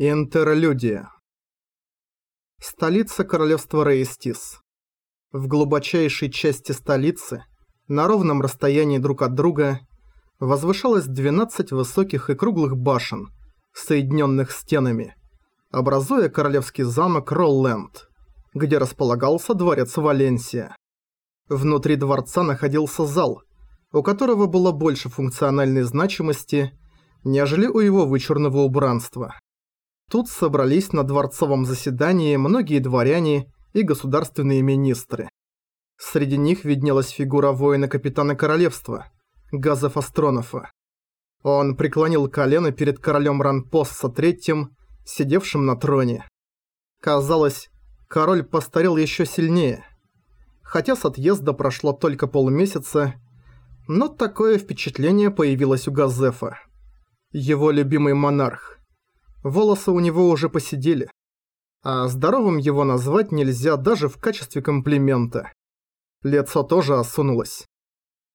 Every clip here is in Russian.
Интерлюдия. Столица королевства Рейстис. В глубочайшей части столицы, на ровном расстоянии друг от друга, возвышалось 12 высоких и круглых башен, соединенных стенами, образуя королевский замок Ролленд, где располагался дворец Валенсия. Внутри дворца находился зал, у которого было больше функциональной значимости, нежели у его вычурного убранства. Тут собрались на дворцовом заседании многие дворяне и государственные министры. Среди них виднелась фигура воина-капитана королевства, Газов Астронофа. Он преклонил колено перед королем Ранпосса III, сидевшим на троне. Казалось, король постарел еще сильнее. Хотя с отъезда прошло только полмесяца, но такое впечатление появилось у Газефа. Его любимый монарх волосы у него уже посидели. А здоровым его назвать нельзя даже в качестве комплимента. Лицо тоже осунулось.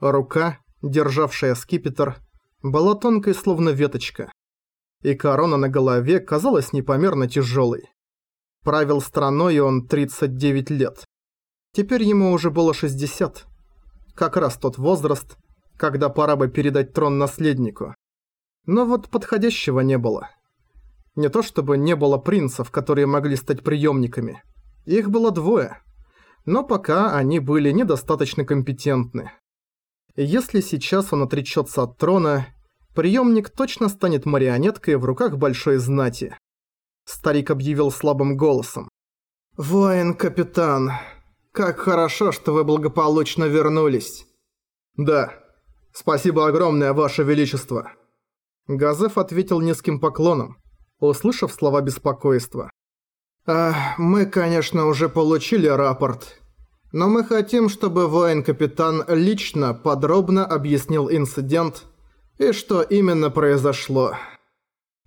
Рука, державшая скипетр, была тонкой словно веточка. И корона на голове казалась непомерно тяжелой. Правил страной он 39 лет. Теперь ему уже было 60. Как раз тот возраст, когда пора бы передать трон наследнику. Но вот подходящего не было. Не то чтобы не было принцев, которые могли стать преемниками. Их было двое. Но пока они были недостаточно компетентны. Если сейчас он отречется от трона, преемник точно станет марионеткой в руках большой знати. Старик объявил слабым голосом. «Воин-капитан, как хорошо, что вы благополучно вернулись». «Да, спасибо огромное, ваше величество». Газеф ответил низким поклоном, услышав слова беспокойства. «А, мы, конечно, уже получили рапорт, но мы хотим, чтобы воин-капитан лично подробно объяснил инцидент и что именно произошло.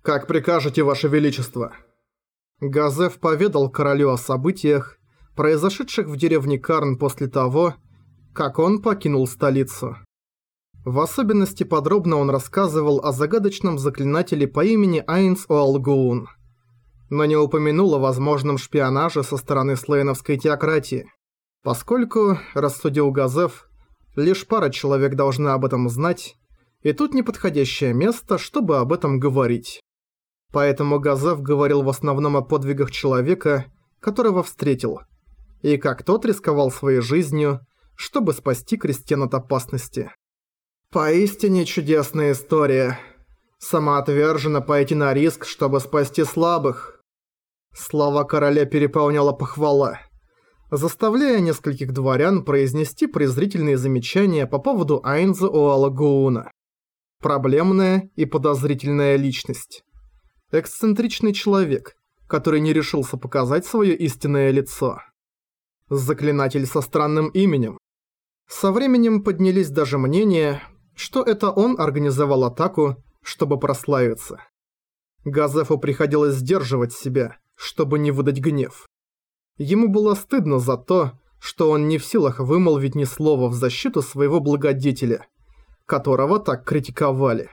Как прикажете, Ваше Величество?» Газеф поведал королю о событиях, произошедших в деревне Карн после того, как он покинул столицу. В особенности подробно он рассказывал о загадочном заклинателе по имени Айнс Оалгуун, но не упомянул о возможном шпионаже со стороны слейновской теократии, поскольку, рассудил Газев, лишь пара человек должна об этом знать, и тут неподходящее место, чтобы об этом говорить. Поэтому Газев говорил в основном о подвигах человека, которого встретил, и как тот рисковал своей жизнью, чтобы спасти крестьян от опасности. Поистине чудесная история. Самоотверженно пойти на риск, чтобы спасти слабых. Слова короля переполняла похвала, заставляя нескольких дворян произнести презрительные замечания по поводу Айнза Оалагууна. Проблемная и подозрительная личность. Эксцентричный человек, который не решился показать свое истинное лицо. Заклинатель со странным именем. Со временем поднялись даже мнения, что это он организовал атаку, чтобы прославиться. Газефу приходилось сдерживать себя, чтобы не выдать гнев. Ему было стыдно за то, что он не в силах вымолвить ни слова в защиту своего благодетеля, которого так критиковали.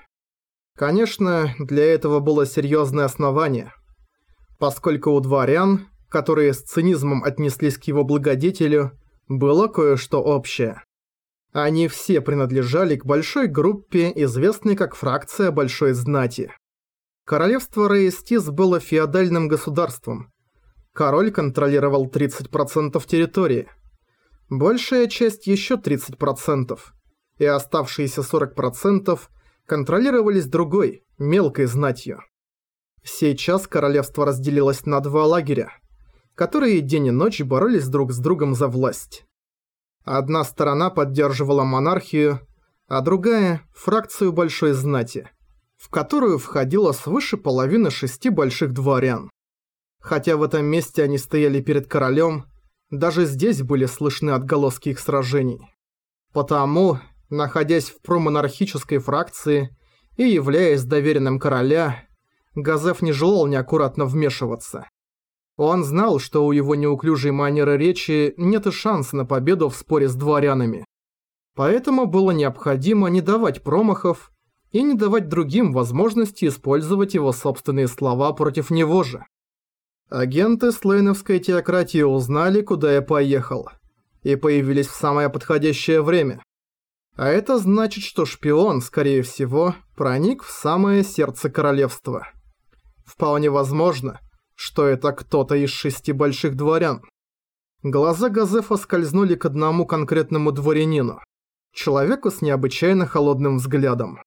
Конечно, для этого было серьезное основание, поскольку у дворян, которые с цинизмом отнеслись к его благодетелю, было кое-что общее. Они все принадлежали к большой группе, известной как фракция Большой Знати. Королевство Рейстис было феодальным государством. Король контролировал 30% территории. Большая часть еще 30%. И оставшиеся 40% контролировались другой, мелкой знатью. Сейчас королевство разделилось на два лагеря, которые день и ночь боролись друг с другом за власть. Одна сторона поддерживала монархию, а другая – фракцию большой знати, в которую входило свыше половины шести больших дворян. Хотя в этом месте они стояли перед королем, даже здесь были слышны отголоски их сражений. Потому, находясь в промонархической фракции и являясь доверенным короля, Газеф не желал неаккуратно вмешиваться. Он знал, что у его неуклюжей манеры речи нет и шанса на победу в споре с дворянами. Поэтому было необходимо не давать промахов и не давать другим возможности использовать его собственные слова против него же. Агенты Слейновской теократии узнали, куда я поехал, и появились в самое подходящее время. А это значит, что шпион, скорее всего, проник в самое сердце королевства. Вполне возможно, что это кто-то из шести больших дворян. Глаза Газефа скользнули к одному конкретному дворянину, человеку с необычайно холодным взглядом.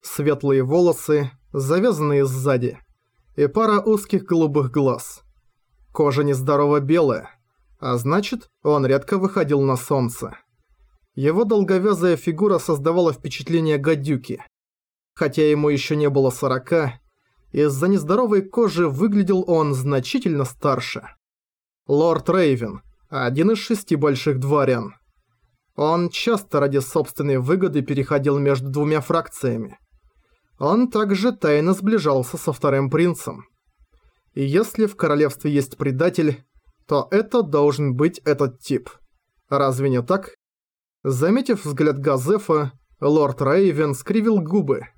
Светлые волосы, завязанные сзади, и пара узких голубых глаз. Кожа нездорово белая, а значит, он редко выходил на солнце. Его долговязая фигура создавала впечатление гадюки. Хотя ему еще не было сорока, из-за нездоровой кожи выглядел он значительно старше. Лорд Рейвен, один из шести больших дворян. Он часто ради собственной выгоды переходил между двумя фракциями. Он также тайно сближался со вторым принцем. И если в королевстве есть предатель, то это должен быть этот тип. Разве не так? Заметив взгляд Газефа, лорд Рейвен скривил губы,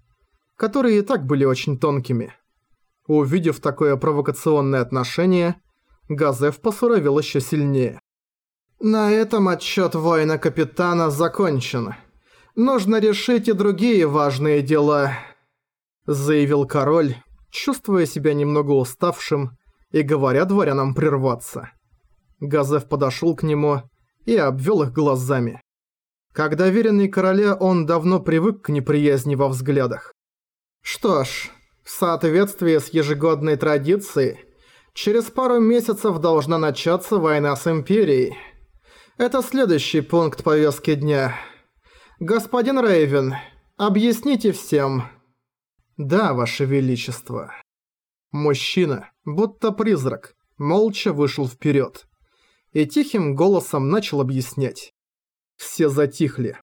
которые и так были очень тонкими. Увидев такое провокационное отношение, Газеф посуровил еще сильнее. «На этом отчет воина-капитана закончен. Нужно решить и другие важные дела» заявил король, чувствуя себя немного уставшим и говоря дворянам прерваться. Газев подошел к нему и обвел их глазами. Как доверенный короля он давно привык к неприязни во взглядах. Что ж, в соответствии с ежегодной традицией, через пару месяцев должна начаться война с Империей. Это следующий пункт повестки дня. Господин Рейвен, объясните всем, «Да, Ваше Величество». Мужчина, будто призрак, молча вышел вперед и тихим голосом начал объяснять. Все затихли.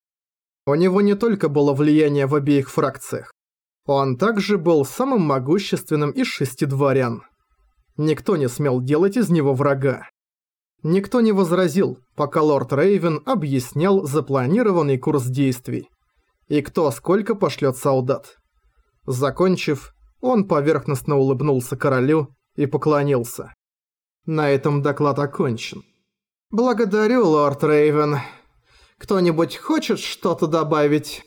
У него не только было влияние в обеих фракциях. Он также был самым могущественным из шести дворян. Никто не смел делать из него врага. Никто не возразил, пока лорд Рейвен объяснял запланированный курс действий. И кто сколько пошлет солдат. Закончив, он поверхностно улыбнулся королю и поклонился. На этом доклад окончен. «Благодарю, лорд Рейвен. Кто-нибудь хочет что-то добавить?»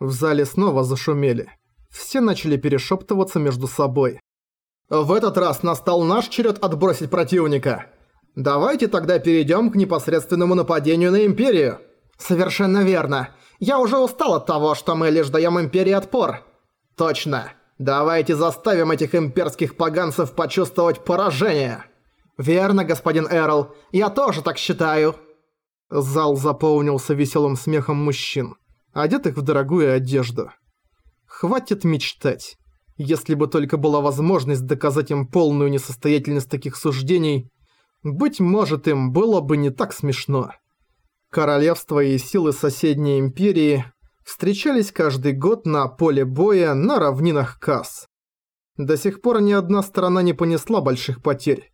В зале снова зашумели. Все начали перешептываться между собой. «В этот раз настал наш черед отбросить противника. Давайте тогда перейдем к непосредственному нападению на Империю». «Совершенно верно. Я уже устал от того, что мы лишь даем Империи отпор. «Точно! Давайте заставим этих имперских поганцев почувствовать поражение!» «Верно, господин Эрл, я тоже так считаю!» Зал заполнился веселым смехом мужчин, одетых в дорогую одежду. Хватит мечтать. Если бы только была возможность доказать им полную несостоятельность таких суждений, быть может, им было бы не так смешно. Королевство и силы соседней империи встречались каждый год на поле боя на равнинах Касс. До сих пор ни одна сторона не понесла больших потерь,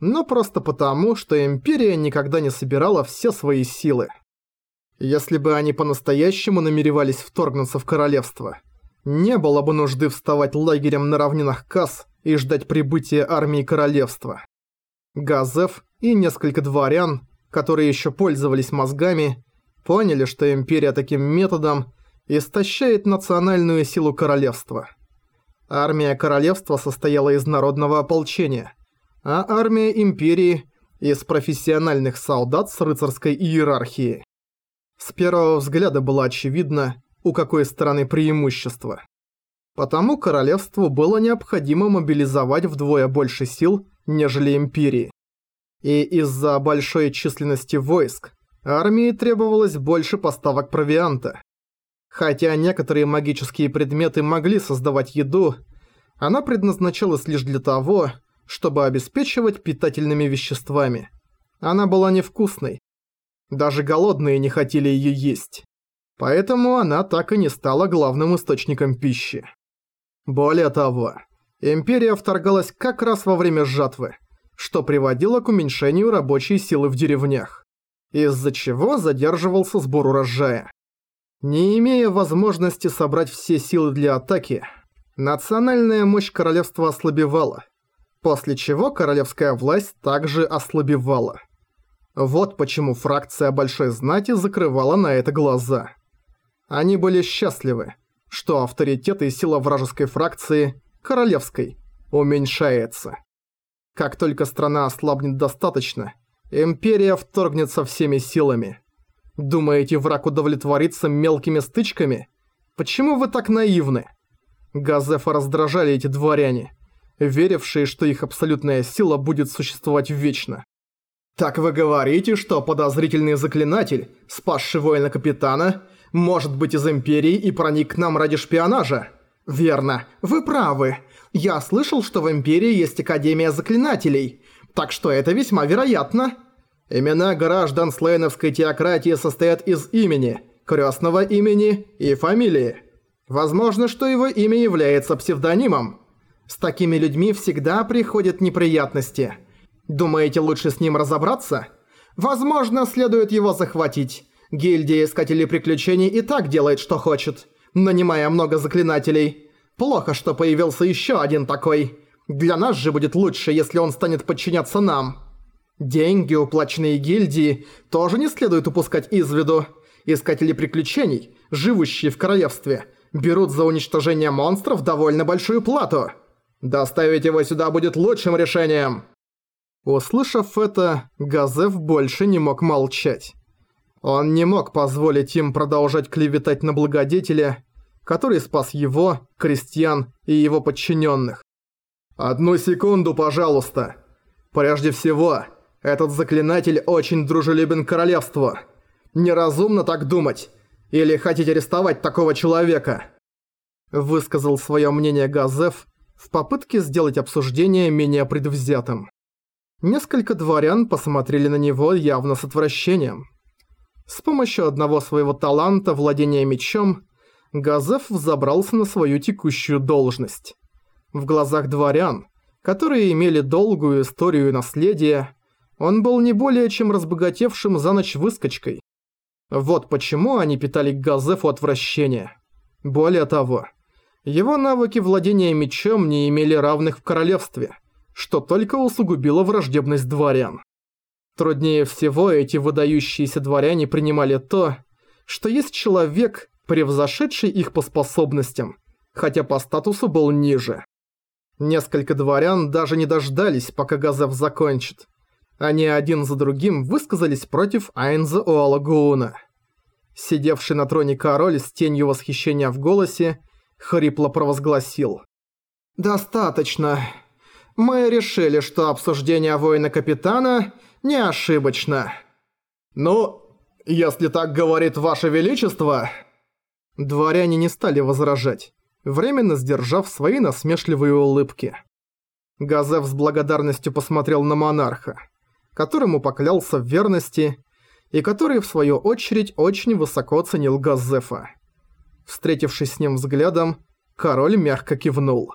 но просто потому, что Империя никогда не собирала все свои силы. Если бы они по-настоящему намеревались вторгнуться в королевство, не было бы нужды вставать лагерем на равнинах Касс и ждать прибытия армии королевства. Газеф и несколько дворян, которые еще пользовались мозгами, поняли, что Империя таким методом истощает национальную силу королевства. Армия королевства состояла из народного ополчения, а армия Империи – из профессиональных солдат с рыцарской иерархией. С первого взгляда было очевидно, у какой стороны преимущество. Потому королевству было необходимо мобилизовать вдвое больше сил, нежели Империи. И из-за большой численности войск Армии требовалось больше поставок провианта. Хотя некоторые магические предметы могли создавать еду, она предназначалась лишь для того, чтобы обеспечивать питательными веществами. Она была невкусной. Даже голодные не хотели ее есть. Поэтому она так и не стала главным источником пищи. Более того, Империя вторгалась как раз во время жатвы, что приводило к уменьшению рабочей силы в деревнях из-за чего задерживался сбор урожая. Не имея возможности собрать все силы для атаки, национальная мощь королевства ослабевала, после чего королевская власть также ослабевала. Вот почему фракция Большой Знати закрывала на это глаза. Они были счастливы, что авторитет и сила вражеской фракции, королевской, уменьшается. Как только страна ослабнет достаточно, Империя вторгнется всеми силами. Думаете, враг удовлетворится мелкими стычками? Почему вы так наивны? Газефа раздражали эти дворяне, верившие, что их абсолютная сила будет существовать вечно. Так вы говорите, что подозрительный заклинатель, спасший воина-капитана, может быть из Империи и проник к нам ради шпионажа? Верно, вы правы. Я слышал, что в Империи есть Академия Заклинателей, так что это весьма вероятно. Имена граждан слейновской теократии состоят из имени, крестного имени и фамилии. Возможно, что его имя является псевдонимом. С такими людьми всегда приходят неприятности. Думаете, лучше с ним разобраться? Возможно, следует его захватить. Гильдия Искателей Приключений и так делает, что хочет, нанимая много заклинателей. Плохо, что появился еще один такой. Для нас же будет лучше, если он станет подчиняться нам. Деньги, уплаченные гильдии, тоже не следует упускать из виду. Искатели приключений, живущие в королевстве, берут за уничтожение монстров довольно большую плату. Доставить его сюда будет лучшим решением. Услышав это, Газев больше не мог молчать. Он не мог позволить им продолжать клеветать на благодетеля, который спас его, крестьян и его подчиненных. «Одну секунду, пожалуйста. Прежде всего, этот заклинатель очень дружелюбен королевству. Неразумно так думать. Или хотите арестовать такого человека?» Высказал свое мнение Газеф в попытке сделать обсуждение менее предвзятым. Несколько дворян посмотрели на него явно с отвращением. С помощью одного своего таланта владения мечом Газеф взобрался на свою текущую должность. В глазах дворян, которые имели долгую историю и наследие, он был не более чем разбогатевшим за ночь выскочкой. Вот почему они питали к Газефу отвращение. Более того, его навыки владения мечом не имели равных в королевстве, что только усугубило враждебность дворян. Труднее всего эти выдающиеся дворяне принимали то, что есть человек, превзошедший их по способностям, хотя по статусу был ниже. Несколько дворян даже не дождались, пока Газеф закончит. Они один за другим высказались против Айнза Оалагууна. Сидевший на троне король с тенью восхищения в голосе хрипло провозгласил. «Достаточно. Мы решили, что обсуждение воина-капитана не ошибочно». «Ну, если так говорит Ваше Величество...» Дворяне не стали возражать, временно сдержав свои насмешливые улыбки. Газев с благодарностью посмотрел на монарха, которому поклялся в верности и который, в свою очередь, очень высоко ценил Газефа. Встретившись с ним взглядом, король мягко кивнул.